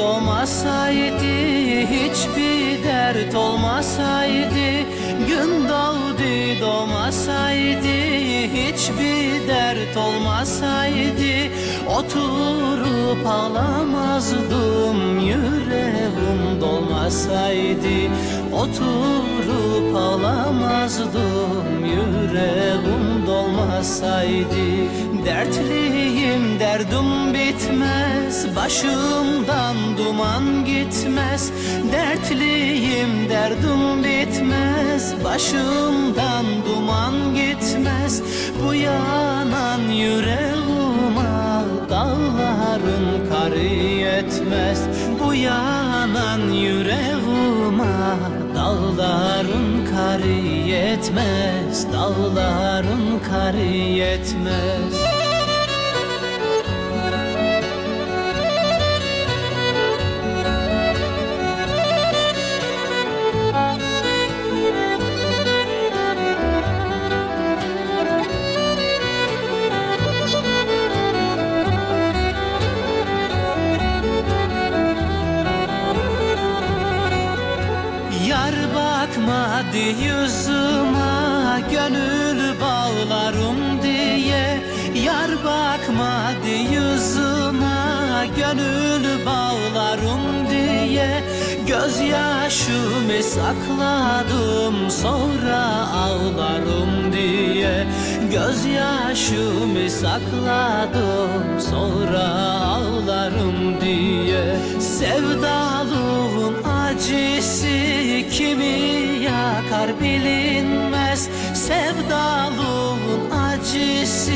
Doğmasaydı hiçbir dert olmasaydı Gün Davudi doğmasaydı hiçbir dert olmasaydı Oturup ağlamazdım yüreğim dolmasaydı Oturup ağlamazdım yüreğim dolmasaydı Dertliyim derdim bitmez Başımdan duman gitmez. Dertliyim derdim bitmez Başımdan duman gitmez. Bu yanan yüreğime Dağların karı yetmez. Bu yanan yüreğime Dağların karı yetmez. Dağların karı yetmez bakmadı yüzüme gönül bağlarım diye Yar bakmadı yüzüme gönül bağlarım diye Gözyaşımı sakladım sonra ağlarım diye Gözyaşımı sakladım sonra ağlarım diye Sevdalığın acısı kimi yakar bilinmez. Sevdalığın acısı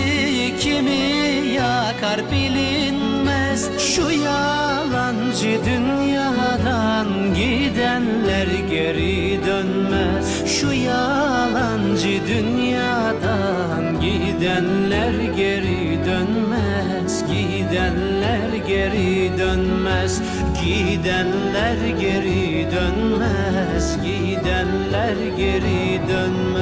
kimi yakar bilinmez. Şu yalancı dünyadan gidenler geri dönmez. Şu yalancı dünyadan gidenler geri dönmez. Gidenler geri dönmez. Gidenler geri dönmez Gidenler geri dönmez